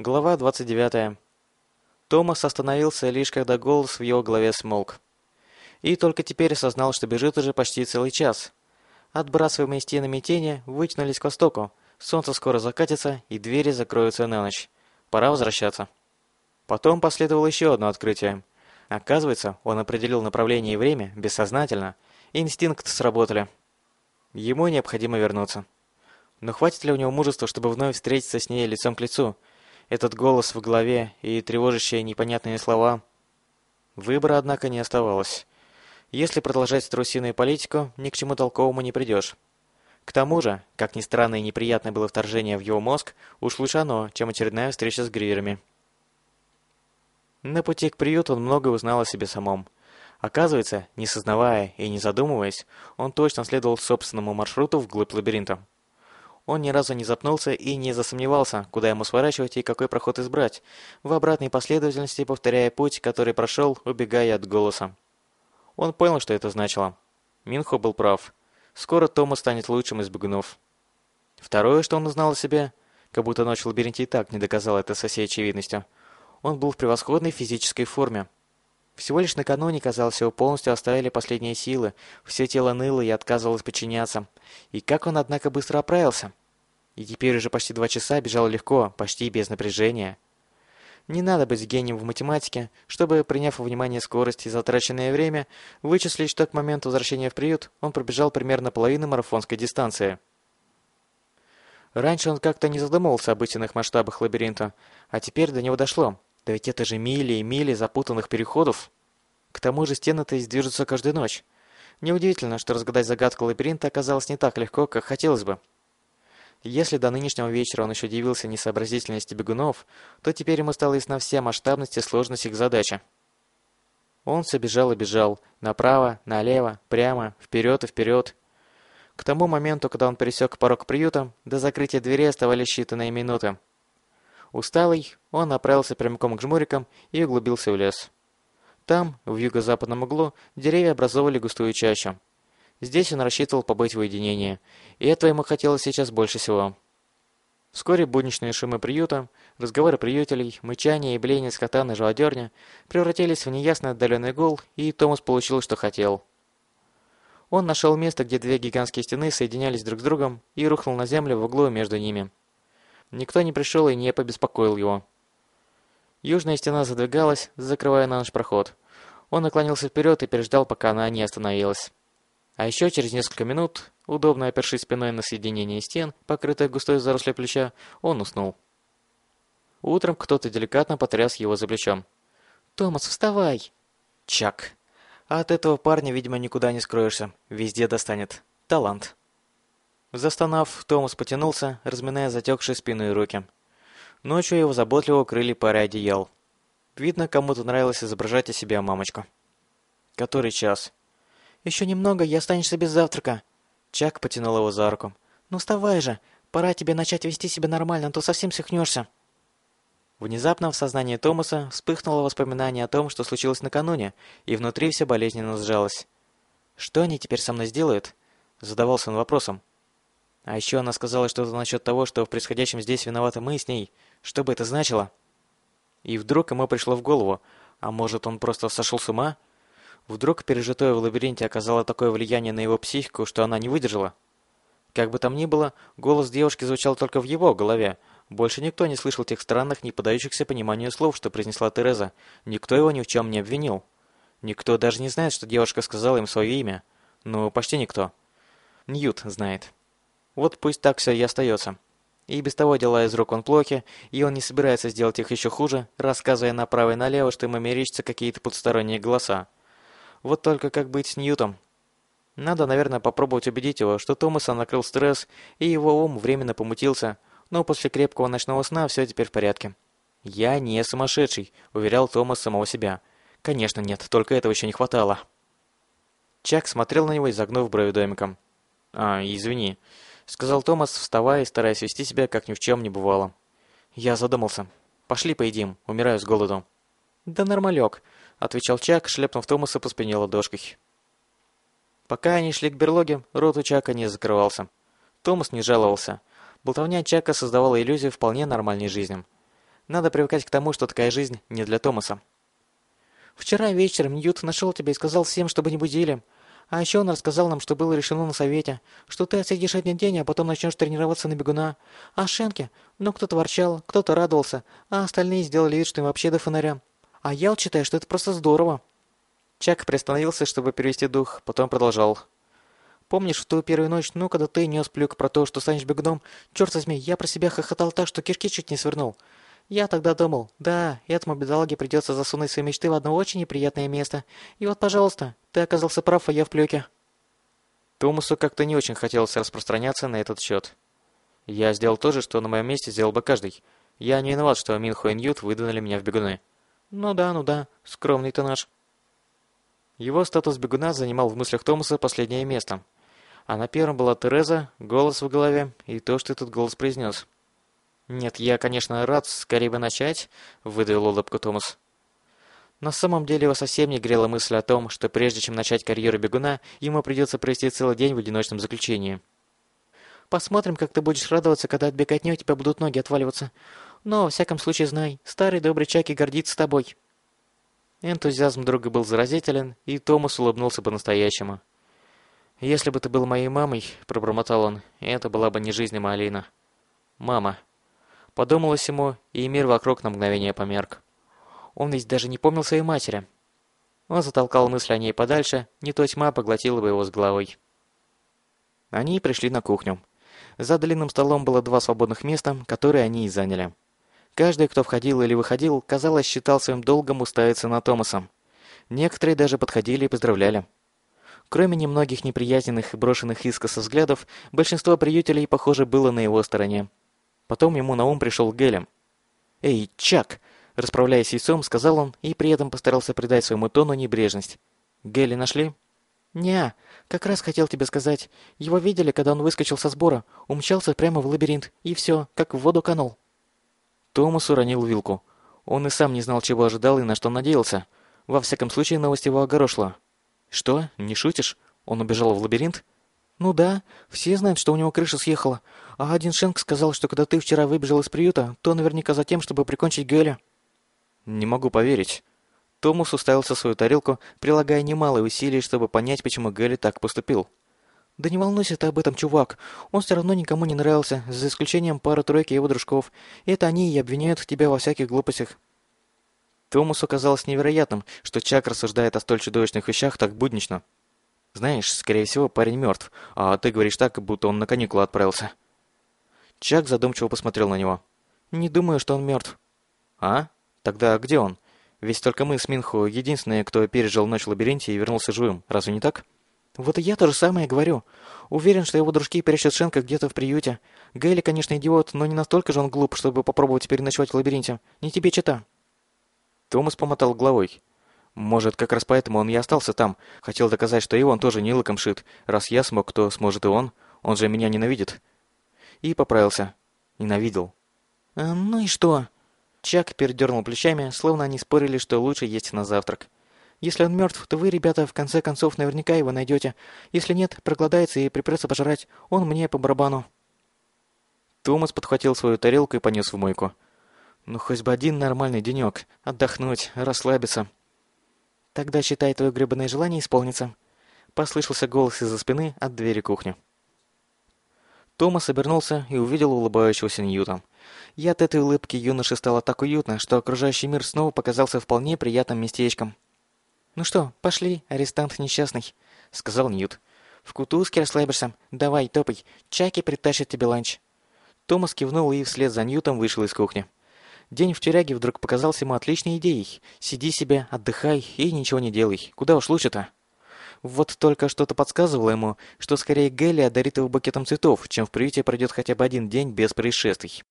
Глава 29. Томас остановился лишь когда голос в его голове смолк. И только теперь осознал, что бежит уже почти целый час. Отбрасываемые стенами тени вытянулись к востоку. Солнце скоро закатится, и двери закроются на ночь. Пора возвращаться. Потом последовало еще одно открытие. Оказывается, он определил направление и время бессознательно. Инстинкты сработали. Ему необходимо вернуться. Но хватит ли у него мужества, чтобы вновь встретиться с ней лицом к лицу? Этот голос в голове и тревожащие непонятные слова. Выбора, однако, не оставалось. Если продолжать трусиную политику, ни к чему толковому не придешь. К тому же, как ни странно и неприятное было вторжение в его мозг, уж лучше оно, чем очередная встреча с Гриерами. На пути к приюту он много узнал о себе самом. Оказывается, не сознавая и не задумываясь, он точно следовал собственному маршруту вглубь лабиринта. Он ни разу не запнулся и не засомневался, куда ему сворачивать и какой проход избрать, в обратной последовательности повторяя путь, который прошел, убегая от голоса. Он понял, что это значило. Минхо был прав. Скоро Тома станет лучшим из бегунов. Второе, что он узнал о себе, как будто ночь в лабиринте и так не доказала это со всей очевидностью, он был в превосходной физической форме. Всего лишь накануне, казалось, его полностью оставили последние силы, все тело ныло и отказывалось подчиняться. И как он, однако, быстро оправился. И теперь уже почти два часа бежал легко, почти без напряжения. Не надо быть гением в математике, чтобы, приняв во внимание скорость и затраченное время, вычислить, что к моменту возвращения в приют он пробежал примерно половину марафонской дистанции. Раньше он как-то не задумывался об истинных масштабах лабиринта, а теперь до него дошло. Да ведь это же мили и мили запутанных переходов. К тому же стены-то движутся каждую ночь. Неудивительно, что разгадать загадку лабиринта оказалось не так легко, как хотелось бы. Если до нынешнего вечера он еще дивился несообразительности бегунов, то теперь ему стало ясна вся масштабность и сложность их задачи. Он все бежал и бежал. Направо, налево, прямо, вперед и вперед. К тому моменту, когда он пересек порог приюта, до закрытия двери оставались считанные минуты. Усталый, он направился прямиком к жмурикам и углубился в лес. Там, в юго-западном углу, деревья образовывали густую чащу. Здесь он рассчитывал побыть в уединении, и этого ему хотелось сейчас больше всего. Вскоре будничные шумы приюта, разговоры приютелей, мычание и блеяние скота на живодерне превратились в неясный отдаленный гул, и Томас получил, что хотел. Он нашел место, где две гигантские стены соединялись друг с другом, и рухнул на землю в углу между ними. Никто не пришел и не побеспокоил его. Южная стена задвигалась, закрывая на ночь проход. Он наклонился вперед и переждал, пока она не остановилась. А еще через несколько минут, удобно опершись спиной на соединение стен, покрытое густой зарослей плеча, он уснул. Утром кто-то деликатно потряс его за плечом. «Томас, вставай!» «Чак!» А от этого парня, видимо, никуда не скроешься. Везде достанет. Талант. Застонав, Томас потянулся, разминая затекшие спину и руки. Ночью его заботливо укрыли парой одеял. Видно, кому-то нравилось изображать о себе мамочку. Который час? Еще немного, и останешься без завтрака. Чак потянул его за руку. Ну вставай же, пора тебе начать вести себя нормально, а то совсем сихнешься. Внезапно в сознании Томаса вспыхнуло воспоминание о том, что случилось накануне, и внутри все болезненно сжалось. «Что они теперь со мной сделают?» Задавался он вопросом. А еще она сказала что-то насчет того, что в происходящем здесь виноваты мы с ней. Что бы это значило? И вдруг ему пришло в голову, а может он просто сошел с ума? Вдруг пережитое в лабиринте оказало такое влияние на его психику, что она не выдержала? Как бы там ни было, голос девушки звучал только в его голове. Больше никто не слышал тех странных, не подающихся пониманию слов, что произнесла Тереза. Никто его ни в чем не обвинил. Никто даже не знает, что девушка сказала им свое имя. Ну, почти никто. Ньют знает. Вот пусть так все и остается. И без того дела из рук он плохи, и он не собирается сделать их еще хуже, рассказывая направо и налево, что ему мерещатся какие-то подсторонние голоса. Вот только как быть с Ньютом? Надо, наверное, попробовать убедить его, что Томаса накрыл стресс, и его ум временно помутился, но после крепкого ночного сна все теперь в порядке. «Я не сумасшедший», — уверял Томас самого себя. «Конечно нет, только этого еще не хватало». Чак смотрел на него, изогнув брови домиком. «А, извини», сказал Томас, вставая и стараясь вести себя, как ни в чем не бывало. Я задумался. Пошли поедим, умираю с голоду. Да нормалек, отвечал Чак, шлепнув Томаса по спине ладошкой. Пока они шли к берлоге, рот у Чака не закрывался. Томас не жаловался. Болтовня Чака создавала иллюзию вполне нормальной жизни. Надо привыкать к тому, что такая жизнь не для Томаса. Вчера вечером Ньют нашел тебя и сказал всем, чтобы не будили. А еще он рассказал нам, что было решено на совете, что ты отсидишь один день, а потом начнешь тренироваться на бегуна. А Шенке? Ну, кто-то ворчал, кто-то радовался, а остальные сделали вид, что им вообще до фонаря. А я вот считаю, что это просто здорово. Чак приостановился, чтобы перевести дух, потом продолжал. Помнишь в ту первую ночь, ну, когда ты нес плюк про то, что станешь бегуном? Черт возьми, я про себя хохотал так, что кишки чуть не свернул. Я тогда думал, да, этому бедолаге придется засунуть свои мечты в одно очень неприятное место. И вот, пожалуйста, ты оказался прав, а я в плюке. Томасу как-то не очень хотелось распространяться на этот счет. Я сделал то же, что на моем месте сделал бы каждый. Я не виноват, что Минхо и Ньют выдвинули меня в бегуны. Ну да, ну да, скромный ты наш. Его статус бегуна занимал в мыслях Томаса последнее место. А на первом была Тереза, голос в голове и то, что этот голос произнес. «Нет, я, конечно, рад скорее бы начать», — выдавил улыбку Томас. На самом деле его совсем не грела мысль о том, что прежде чем начать карьеру бегуна, ему придется провести целый день в одиночном заключении. «Посмотрим, как ты будешь радоваться, когда от беготни у тебя будут ноги отваливаться. Но, во всяком случае, знай, старый добрый Чаки гордится тобой». Энтузиазм друга был заразителен, и Томас улыбнулся по-настоящему. «Если бы ты был моей мамой», — пробормотал он, — «это была бы не жизнь, а Алина». «Мама». Подумалось ему, и мир вокруг на мгновение померк. Он ведь даже не помнил своей матери. Он затолкал мысли о ней подальше, не то тьма поглотила бы его с головой. Они пришли на кухню. За длинным столом было два свободных места, которые они и заняли. Каждый, кто входил или выходил, казалось, считал своим долгом уставиться на Томаса. Некоторые даже подходили и поздравляли. Кроме немногих неприязненных и брошенных искоса взглядов, большинство приютелей, похоже, было на его стороне. Потом ему на ум пришел Гелем. «Эй, Чак!» Расправляясь яйцом, сказал он и при этом постарался придать своему тону небрежность. «Гели нашли?» «Не, как раз хотел тебе сказать. Его видели, когда он выскочил со сбора, умчался прямо в лабиринт, и все, как в воду канул». Томас уронил вилку. Он и сам не знал, чего ожидал и на что надеялся. Во всяком случае, новость его огорошила. «Что? Не шутишь? Он убежал в лабиринт?» «Ну да, все знают, что у него крыша съехала. А один Шенк сказал, что когда ты вчера выбежал из приюта, то наверняка за тем, чтобы прикончить Геля». «Не могу поверить». Томас уставился в свою тарелку, прилагая немалые усилия, чтобы понять, почему Гелли так поступил. «Да не волнуйся ты об этом, чувак. Он все равно никому не нравился, за исключением пары-тройки его дружков. Это они и обвиняют тебя во всяких глупостях». Томасу казалось невероятным, что Чак рассуждает о столь чудовищных вещах так буднично. «Знаешь, скорее всего, парень мертв, а ты говоришь так, будто он на каникулы отправился». Чак задумчиво посмотрел на него. «Не думаю, что он мертв». «А? Тогда где он? Ведь только мы с Минху единственные, кто пережил ночь в лабиринте и вернулся живым. Разве не так?» «Вот и я то же самое говорю. Уверен, что его дружки прячут Шенка где-то в приюте. Гейли, конечно, идиот, но не настолько же он глуп, чтобы попробовать переночевать в лабиринте. Не тебе чита». Томас помотал головой. «Может, как раз поэтому он и остался там. Хотел доказать, что и он тоже не лыком шит. Раз я смог, то сможет и он. Он же меня ненавидит и поправился. Ненавидел. «А, «Ну и что?» Чак передернул плечами, словно они спорили, что лучше есть на завтрак. «Если он мертв, то вы, ребята, в конце концов наверняка его найдете. Если нет, проголодается и припрется пожрать. Он мне по барабану». Томас подхватил свою тарелку и понес в мойку. «Ну, хоть бы один нормальный денек. Отдохнуть, расслабиться». «Тогда, считай, твое гребаное желание исполнится». Послышался голос из-за спины от двери кухни. Томас обернулся и увидел улыбающегося Ньюта. И от этой улыбки юноше стало так уютно, что окружающий мир снова показался вполне приятным местечком. «Ну что, пошли, арестант несчастный», — сказал Ньют. «В кутузке расслабишься. Давай, топай. Чаки притащит тебе ланч». Томас кивнул и вслед за Ньютом вышел из кухни. День в тюряге вдруг показался ему отличной идеей. Сиди себе, отдыхай и ничего не делай. Куда уж лучше-то? Вот только что-то подсказывало ему, что скорее Гелли одарит его букетом цветов, чем в приюте пройдет хотя бы один день без происшествий.